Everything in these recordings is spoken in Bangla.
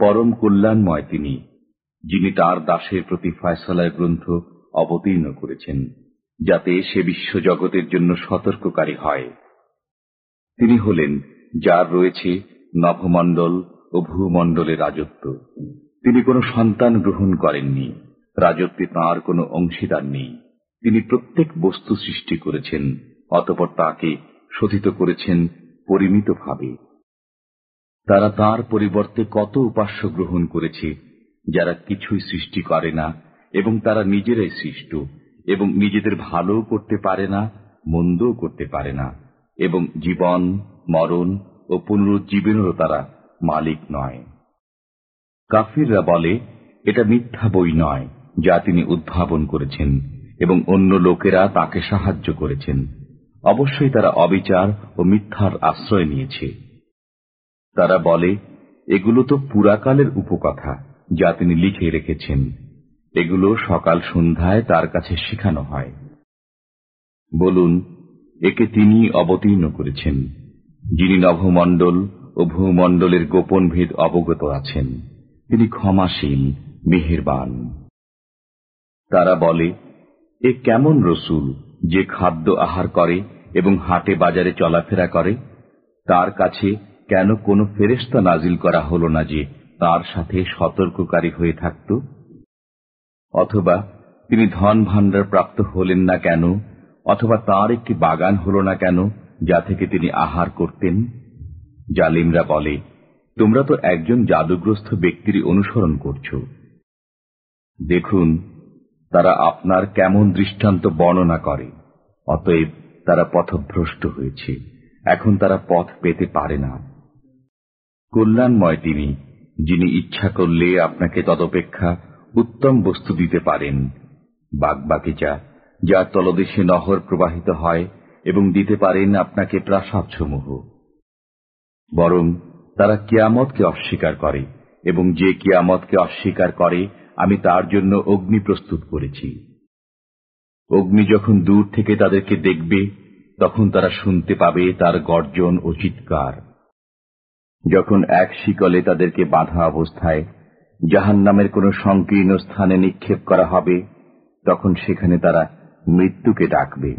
পরম কল্যাণময় তিনি, যিনি তার দাসের প্রতি ফয়সলার গ্রন্থ অবতীর্ণ করেছেন, যাতে সে বিশ্বজগতের জন্য সতর্ককারী হয়। তিনি হলেন, যার রয়েছে নভমণ্ডল ও ভূমণ্ডলের রাজত্ব। তিনি কোনো সন্তান গ্রহণ করেননি, রাজত্বে তাঁর কোনো অংশীদার নেই। তিনি প্রত্যেক বস্তু সৃষ্টি করেছেন, অতপর তাকে শোধিত করেছেন পরিমিতভাবে। তারা তার পরিবর্তে কত উপাস্য গ্রহণ করেছে, যারা কিছুই সৃষ্টি করে না, এবং তারা নিজেরাই সৃষ্ট, এবং নিজেদের ভালোও করতে পারে না, মন্দও করতে পারে না, এবং জীবন, মরণ ও পুনরুজ্জীবনেরও তারা মালিক নয়। কাফিররা বলে, এটা মিথ্যা বই নয় যা তিনি উদ্ভাবন করেছেন, এবং অন্য লোকেরা তাকে সাহায্য করেছেন। অবশ্যই তারা অবিচার ও মিথ্যার আশ্রয় নিয়েছে। তারা বলে, এগুলো তো পুরাকালের উপকথা যা তিনি লিখে রেখেছেন। এগুলো সকাল সন্ধ্যায় তার কাছে শেখানো হয়। বলুন, একে তিনি অবতীর্ণ করেছেন, যিনি নভমণ্ডল ও ভূমণ্ডলের গোপন ভেদ অবগত আছেন। তিনি ক্ষমাসীন, মেহেরবান। তারা বলে, এ কেমন রসুল যে খাদ্য আহার করে এবং হাটে বাজারে চলাফেরা করে? তার কাছে কেন কোনো ফেরেস্তা নাজিল করা হল না যে তার সাথে সতর্ককারী হয়ে থাকত? অথবা তিনি ধন ভাণ্ডার প্রাপ্ত হলেন না কেন? অথবা তার একটি বাগান হল না কেন যা থেকে তিনি আহার করতেন? জালিমরা বলে, তোমরা তো একজন জাদুগ্রস্ত ব্যক্তির অনুসরণ করছ। দেখুন, তারা আপনার কেমন দৃষ্টান্ত বর্ণনা করে, অতএব তারা পথভ্রষ্ট হয়েছে। এখন তারা পথ পেতে পারে না। কল্যাণময় তিনি, যিনি ইচ্ছা করলে আপনাকে তদপেক্ষা উত্তম বস্তু দিতে পারেন। বাগবাগিচা, যার তলদেশে নহর প্রবাহিত হয় এবং দিতে পারেন আপনাকে প্রাসাদসমূহ। বরং তারা কিয়ামতকে অস্বীকার করে এবং যে কিয়ামতকে অস্বীকার করে, আমি তার জন্য অগ্নি প্রস্তুত করেছি। অগ্নি যখন দূর থেকে তাদেরকে দেখবে, তখন তারা শুনতে পাবে তার গর্জন ও চিৎকার। যখন এক শিকলে তাদেরকে বাঁধা অবস্থায় জাহান নামের কোন সংকীর্ণ স্থানে নিক্ষেপ করা হবে, তখন সেখানে তারা মৃত্যুকে ডাকবে।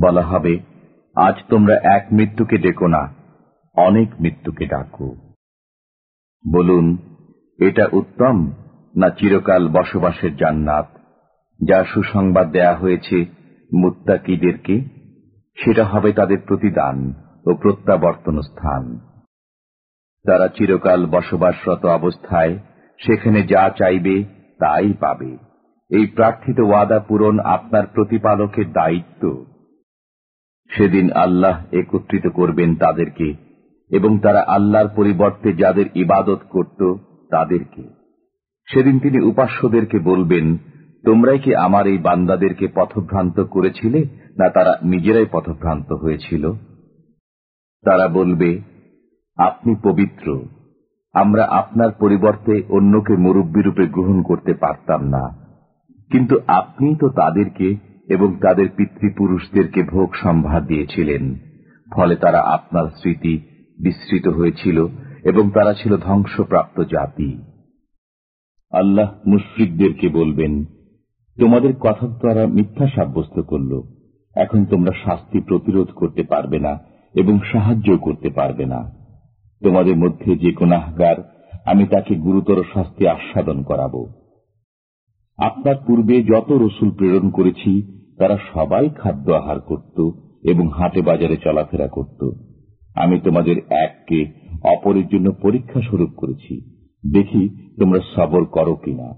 বলা হবে, আজ তোমরা এক মৃত্যুকে ডেকো না, অনেক মৃত্যুকে ডাকো। বলুন, এটা উত্তম না চিরকাল বসবাসের জান্নাত, যা সুসংবাদ দেয়া হয়েছে মুত্তাকিদেরকে? সেটা হবে তাদের প্রতিদান ও প্রত্যাবর্তন স্থান। তারা চিরকাল বসবাসরত অবস্থায় সেখানে যা চাইবে তাই পাবে। এই প্রার্থিত ওয়াদা পূরণ আপনার প্রতিপালকের দায়িত্ব। সেদিন আল্লাহ একত্রিত করবেন তাদেরকে এবং তারা আল্লাহর পরিবর্তে যাদের ইবাদত করত তাদেরকে। সেদিন তিনি উপাস্যদেরকে বলবেন, তোমরাই কি আমার এই বান্দাদেরকে পথভ্রান্ত করেছিলে না তারা নিজেরাই পথভ্রান্ত হয়েছিল? তারা বলবে আপনি পবিত্র। আমরা আপনার পরিবর্তে অন্যকে মুরব্বীরূপে গ্রহণ করতে পারতাম না। কিন্তু আপনি তো তাদেরকে এবং তাদের পিতৃপুরুষদেরকে ভোগ সম্ভার দিয়েছিলেন। ফলে তারা আপনার স্মৃতি বিস্মৃত হয়েছিল এবং তারা ছিল ধ্বংসপ্রাপ্ত জাতি। আল্লাহ মুশ্রিকদেরকে বলবেন, তোমাদের কথা দ্বারা মিথ্যা সাব্যস্ত করল। এখন তোমরা শাস্তি প্রতিরোধ করতে পারবে না এবং সাহায্য করতে পারবে না। তোমাদের মধ্যে যে কোনাহগার আমি তাকে গুরুতর শাস্তি আস্বাদন করাব। আপনার পূর্বে যত রসুল প্রেরণ করেছি, তারা সবাই খাদ্য আহার করত এবং হাটে বাজারে চলাফেরা করত। আমি তোমাদের এককে অপরের জন্য পরীক্ষা স্বরূপ করেছি। দেখি তোমরা সবর করো কিনা।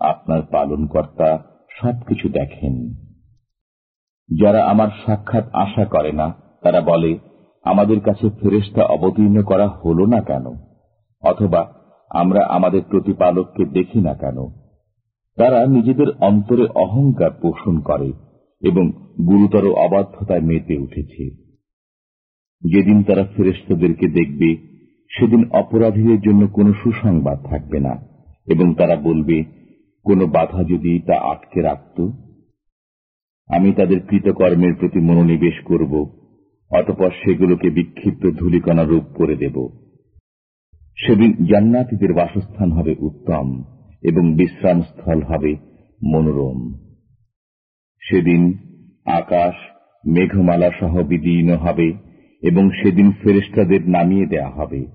আপনার পালনকর্তা সবকিছু দেখেন। যারা আমার সাক্ষাৎ আশা করে না, তারা বলে আমাদের কাছে ফেরেস্তা অবতীর্ণ করা হল না কেন? অথবা আমরা আমাদের প্রতিপালককে দেখি না কেন? তারা নিজেদের অন্তরে অহংকার পোষণ করে এবং গুরুতর অবাধ্যতায় মেতে উঠেছে। যেদিন তারা ফেরেস্তাদেরকে দেখবে, সেদিন অপরাধীদের জন্য কোনো সুসংবাদ থাকবে না এবং তারা বলবে, কোনো বাধা যদি তা আটকে রাখত? আমি তাদের কৃতকর্মের প্রতি মনোনিবেশ করব অতপর সেগুলোকে বিক্ষিপ্ত ধুলিকণা রূপ করে দেব। সেদিন জান্নাতিদের বাসস্থান হবে উত্তম এবং বিশ্রামস্থল হবে মনোরম। সেদিন আকাশ মেঘমালা সহ বিদীর্ণ হবে এবং সেদিন ফেরেস্তাদের নামিয়ে দেয়া হবে।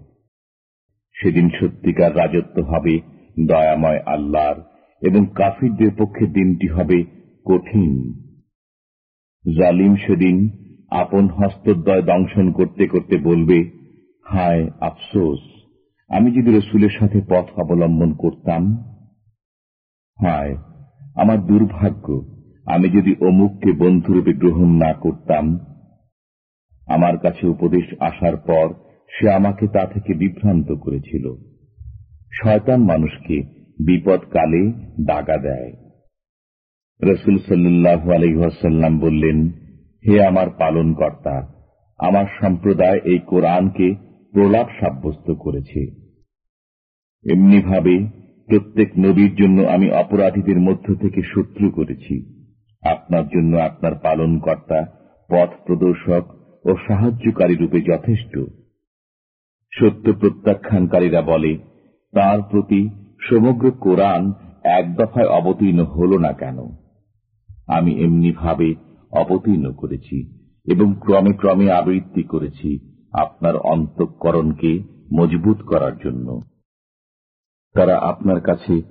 সেদিন সত্যিকার রাজত্ব হবে দয়াময় আল্লাহর এবং কাফিরদের পক্ষে দিনটি হবে কঠিন। জালিম সেদিন আপন হস্তদ্বয় দংশন করতে করতে বলবে, হায় আফসোস, আমি যদি রসুলের সাথে পথ অবলম্বন করতাম? হায়, আমার দুর্ভাগ্য, আমি যদি অমুককে বন্ধুরূপে গ্রহণ না করতাম। আমার কাছে উপদেশ আসার পর সে আমাকে তা থেকে বিভ্রান্ত করেছিল। শয়তান মানুষকে বিপদকালে দাগা দেয়। রসুল সাল্লাহ আলহাসাল্লাম বললেন হে আমার পালন কর্তা আমার সম্প্রদায় এই কোরআনকে প্রলাপ সাব্যস্ত করেছে। এমনিভাবে প্রত্যেক নবীর জন্য আমি অপরাধীদের মধ্য থেকে শত্রু করেছি। আপনার জন্য আপনার পালন কর্তা পথ প্রদর্শক ও সাহায্যকারী রূপে যথেষ্ট। সত্য প্রত্যাখ্যানকারীরা বলে, তার প্রতি সমগ্র কোরআন এক দফায় অবতীর্ণ হল না কেন? আমি এমনিভাবে অবতীর্ণ করেছি এবং ক্রমে ক্রমে আবৃত্তি করেছি আপনার অন্তঃকরণকে মজবুত করার জন্য। তারা আপনার কাছে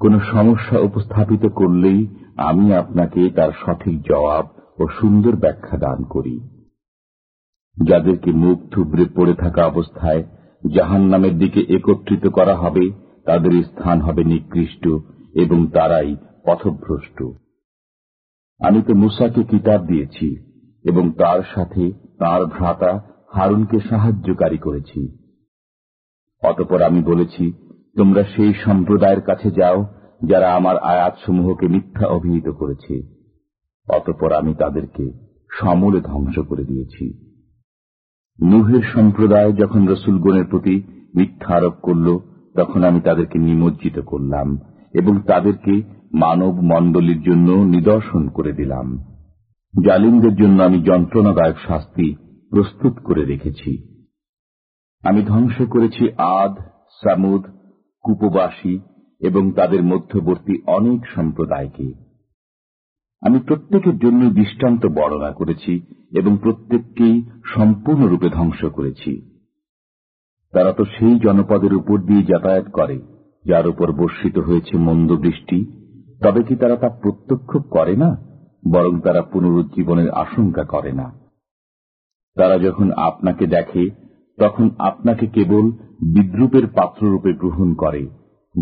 কোন সমস্যা উপস্থাপিত করলেই আমি আপনাকে তার সঠিক জবাব ও সুন্দর ব্যাখ্যা দান করি। যাদেরকে মুখ থুবড়ে পড়ে থাকা অবস্থায় জাহান নামের দিকে একত্রিত করা হবে, তাদের স্থান হবে নিকৃষ্ট এবং তারাই পথভ্রষ্ট। আমি তো মুসাকে কিতাব দিয়েছি, এবং তার সাথে তার ভ্রাতা হারুনকে সাহায্যকারী করেছি। অতপর আমি বলেছি, তোমরা সেই সম্প্রদায়ের কাছে যাও, যারা আমার আয়াতসমূহকে মিথ্যা অভিহিত করেছে। অতপর আমি তাদেরকে সমূলে ধ্বংস করে দিয়েছি। নুহের সম্প্রদায় যখন রসুলগণের প্রতি মিথ্যা আরোপ করল, তখন আমি তাদেরকে নিমজ্জিত করলাম, এবং তাদেরকে মানব মণ্ডলীর জন্য নিদর্শন করে দিলাম। জালিমদের জন্য আমি যন্ত্রণাদায়ক শাস্তি প্রস্তুত করে রেখেছি। আমি ধ্বংস করেছি আদ, সামুদ, কুপবাসী এবং তাদের মধ্যবর্তী অনেক সম্প্রদায়কে। আমি প্রত্যেকের জন্য দৃষ্টান্ত বর্ণনা করেছি এবং প্রত্যেককেই সম্পূর্ণরূপে ধ্বংস করেছি। তারা তো সেই জনপদের উপর দিয়ে যাতায়াত করে, যার উপর বর্ষিত হয়েছে মন্দ বৃষ্টি তবে কি তারা তা প্রত্যক্ষ করে না, বরং তারা পুনরুজ্জীবনের আশঙ্কা করে না? তারা যখন আপনাকে দেখে, তখন আপনাকে কেবল বিদ্রুপের পাত্ররূপে গ্রহণ করে।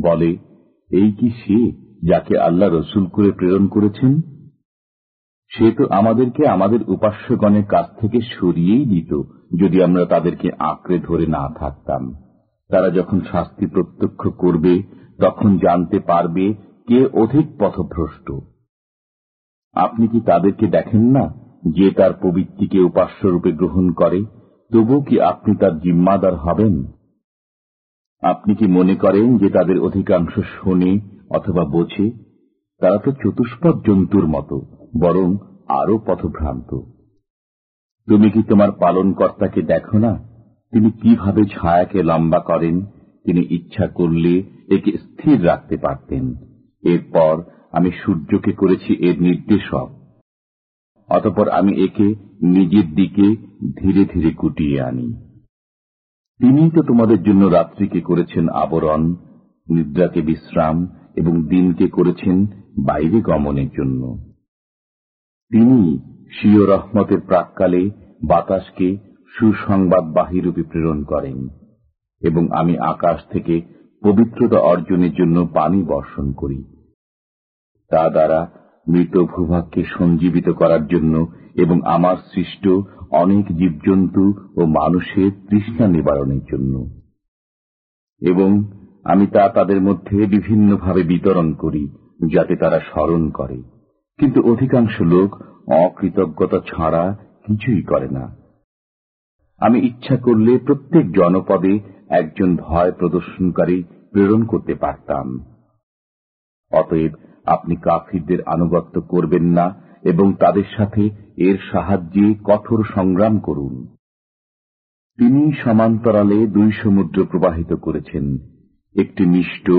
বলে, এই কি সে যাকে আল্লাহ রসুল করে প্রেরণ করেছেন? সে তো আমাদেরকে আমাদের উপাস্যগণের কাছ থেকে সরিয়েই দিত, যদি আমরা তাদেরকে আঁকড়ে ধরে না থাকতাম। তারা যখন শাস্তি প্রত্যক্ষ করবে, তখন জানতে পারবে কে অধিক পথভ্রষ্ট? আপনি কি তাদেরকে দেখেন না যে তার পবিত্রীকে উপাস্যরূপে গ্রহণ করে? তবু কি আপনি তার জিম্মাদার হবেন? আপনি কি মনে করেন যে তাদের অধিকাংশ শোনে অথবা বোঝে? তারা তো চতুষ্পদ জন্তুর মতো, বরং আরও পথভ্রান্ত। তুমি কি তোমার পালনকর্তাকে দেখো না? তিনি কীভাবে ছায়াকে লম্বা করেন? তিনি ইচ্ছা করলে একে স্থির রাখতে পারতেন। এরপর আমি সূর্যকে করেছি এর নির্দেশক। অতপর আমি একে নিজের দিকে ধীরে ধীরে কুটিয়ে আনি। তিনি তো তোমাদের জন্য রাত্রিকে করেছেন আবরণ, নিদ্রাকে বিশ্রাম এবং দিনকে করেছেন বাইরে গমনের জন্য। তিনি শিও রহমতের প্রাককালে বাতাসকে সুসংবাদ বাহিরূপে প্রেরণ করেন এবং আমি আকাশ থেকে পবিত্রতা অর্জনের জন্য পানি বর্ষণ করি। তা দ্বারা মৃত ভূভাগকে সঞ্জীবিত করার জন্য এবং আমার সৃষ্ট অনেক জীবজন্তু ও মানুষের তৃষ্ণা নিবারণের জন্য। এবং আমি তা তাদের মধ্যে বিভিন্নভাবে বিতরণ করি, যাতে তারা স্মরণ করে। কিন্তু অধিকাংশ লোক অকৃতজ্ঞতা ছাড়া কিছুই করে না। আমি ইচ্ছা করলে প্রত্যেক জনপদে একজন ভয় প্রদর্শনকারী প্রেরণ করতে পারতাম। অতএব আপনি কাফিরদের আনুগত্য করবেন না এবং তাদের সাথে এর সাহায্যে কঠোর সংগ্রাম করুন। তিনি সমান্তরালে দুই সমুদ্র প্রবাহিত করেছেন, একটি মিষ্ট,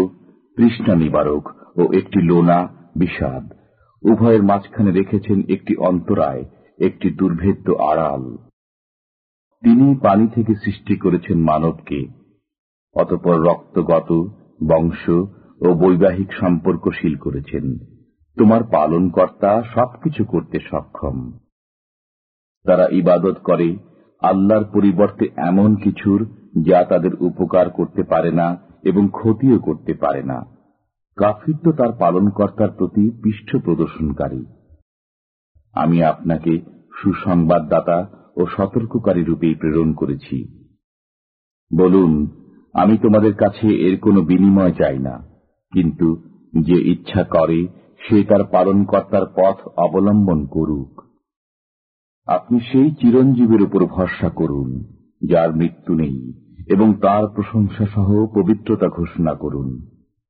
তৃষ্ণা নিবারক ও একটি লোনা বিষাদ। উভয়ের মাঝখানে রেখেছেন একটি অন্তরায়, একটি দুর্ভেদ্য আড়াল। তিনি পানি থেকে সৃষ্টি করেছেন মানবকে, অতপর রক্তগত বংশ ও বৈবাহিক সম্পর্কশীল করেছেন। তোমার পালনকর্তা সবকিছু করতে সক্ষম। তারা ইবাদত করে, আল্লাহর পরিবর্তে এমন কিছুর যা তাদের উপকার করতে পারে না এবং ক্ষতিও করতে পারে না। কাফির তো তার পালনকর্তার প্রতি পৃষ্ঠ প্রদর্শনকারী আমি আপনাকে সুসংবাদদাতা ও সতর্ককারী রূপেই প্রেরণ করেছি। বলুন, আমি তোমাদের কাছে এর কোনো বিনিময় চাই না, কিন্তু যে ইচ্ছা করে, সে তার পালনকর্তার পথ অবলম্বন করুক। আপনি সেই চিরঞ্জীবের উপর ভরসা করুন, যার মৃত্যু নেই, এবং তার প্রশংসা সহ পবিত্রতা ঘোষণা করুন।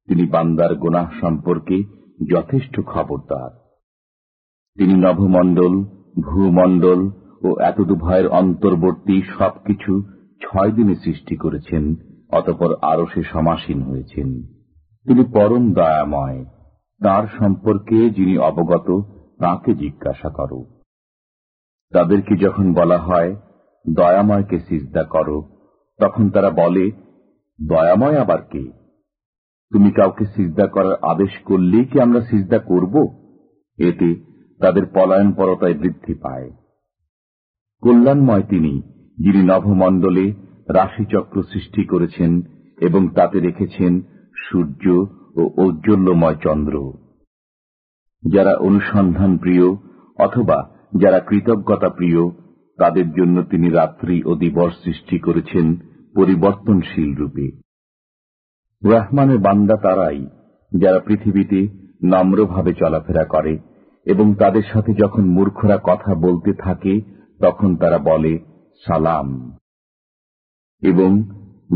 তিনি বান্দার গোনাহ সম্পর্কে যথেষ্ট খবরদার। তিনি নভমণ্ডল, ভূমণ্ডল ও এতদুভয়ের অন্তর্বর্তী সবকিছু ছয় দিনে সৃষ্টি করেছেন, অতপর আরও সে সমাসীন হয়েছেন। তিনি পরম দয়াময়, তার সম্পর্কে যিনি অবগত, তাকে জিজ্ঞাসা করো। তাদেরকে যখন বলা হয়, দয়াময়কে সিজদা করো, তখন তারা বলে, দয়াময় আবার কে? তুমি কাউকে সিজদা করার আদেশ করলেই কি আমরা সিজদা করব? এতে তাদের পলায়ন পরতায় বৃদ্ধি পায়। কল্যাণময় তিনি, যিনি নভমণ্ডলে রাশিচক্র সৃষ্টি করেছেন এবং তাতে রেখেছেন সূর্য ও ঔজ্জ্বল্যময় চন্দ্র। যারা অনুসন্ধান প্রিয় অথবা যারা কৃতজ্ঞতা প্রিয়, তাদের জন্য তিনি রাত্রি ও দিবস সৃষ্টি করেছেন পরিবর্তনশীল রূপে। রহমানের বান্দা তারাই যারা পৃথিবীতে নম্রভাবে চলাফেরা করে এবং তাদের সাথে যখন মূর্খরা কথা বলতে থাকে তখন তারা বলে, সালাম। এবং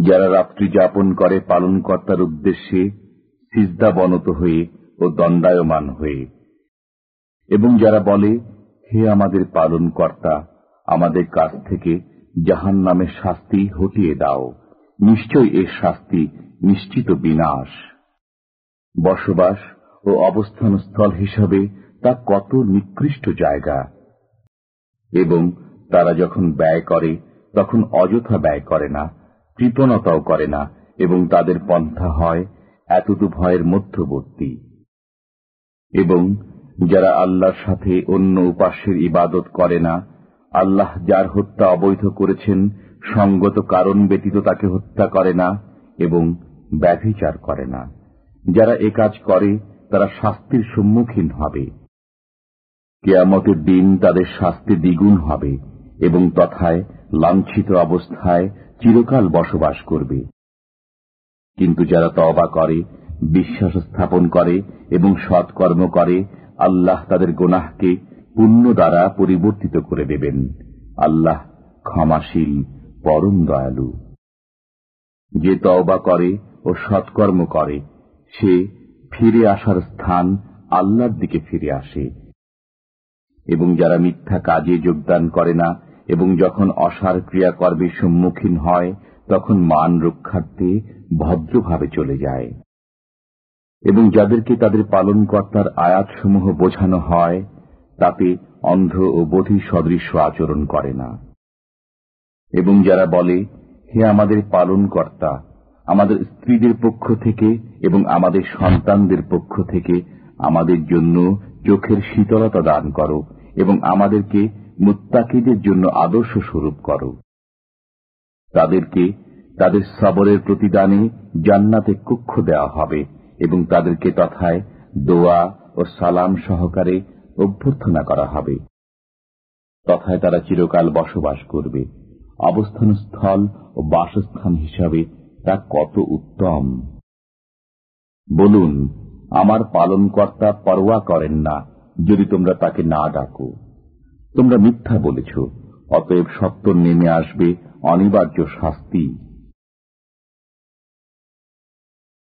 যারা রাত্রি যাপন করে পালনকর্তার উদ্দেশ্যে সিজদাবনত হয়ে ও দণ্ডায়মান হয়ে। এবং যারা বলে, হে আমাদের পালন কর্তা আমাদের কাছ থেকে জাহান নামের শাস্তি হটিয়ে দাও। নিশ্চয় এর শাস্তি নিশ্চিত বিনাশ। বসবাস ও অবস্থানস্থল হিসাবে তা কত নিকৃষ্ট জায়গা। এবং তারা যখন ব্যয় করে, তখন অযথা ব্যয় করে না, কৃপণতাও করে না, এবং তাদের পন্থা হয় এতটু ভয়ের মধ্যবর্তী। এবং যারা আল্লাহর সাথে অন্য উপাস্যের ইবাদত করে না, আল্লাহ যার হত্যা অবৈধ করেছেন, সঙ্গত কারণ ব্যতীত তাকে হত্যা করে না এবং ব্যভিচার করে না। যারা এ কাজ করে, তারা শাস্তির সম্মুখীন হবে। কেয়ামতের দিন তাদের শাস্তি দ্বিগুণ হবে এবং তথায় লাঞ্ছিত অবস্থায় চিরকাল বসবাস করবে। কিন্তু যারা তবা করে, বিশ্বাস স্থাপন করে এবং সৎকর্ম করে, আল্লাহ তাদের গোনাহকে পুণ্য দ্বারা পরিবর্তিত করে দেবেন। আল্লাহ ক্ষমাশীল, পরম দয়ালু। যে তওবা করে ও সৎকর্ম করে, সে ফিরে আসার স্থান আল্লাহর দিকে ফিরে আসে। এবং যারা মিথ্যা কাজে যোগদান করে না, এবং যখন অসার ক্রিয়াকর্মের সম্মুখীন হয়, তখন মান রক্ষার্থে ভদ্রভাবে চলে যায়। এবং যাদেরকে তাদের পালনকর্তার আয়াতসমূহ বোঝানো হয়, তাতে অন্ধ ও বধি সদৃশ্য আচরণ করে না। এবং যারা বলে, হে আমাদের পালনকর্তা, আমাদের স্ত্রীদের পক্ষ থেকে এবং আমাদের সন্তানদের পক্ষ থেকে আমাদের জন্য চোখের শীতলতা দান করো এবং আমাদেরকে মুত্তাকিদের জন্য আদর্শ স্বরূপ করো। তাদেরকে তাদের সবরের প্রতিদানে জান্নাতে কক্ষ দেওয়া হবে এবং তাদেরকে তথায় দোয়া ও সালাম সহকারে অভ্যর্থনা করা হবে। তথায় তারা চিরকাল বসবাস করবে। অবস্থান স্থল ও বাসস্থান হিসাবে তা কত উত্তম। বলুন আমার পালনকর্তা পরোয়া করেন না, যদি তোমরা তাকে না ডাকো। তোমরা মিথ্যা বলেছ, অতএব সত্য নেমে আসবে, অনিবার্য শাস্তি।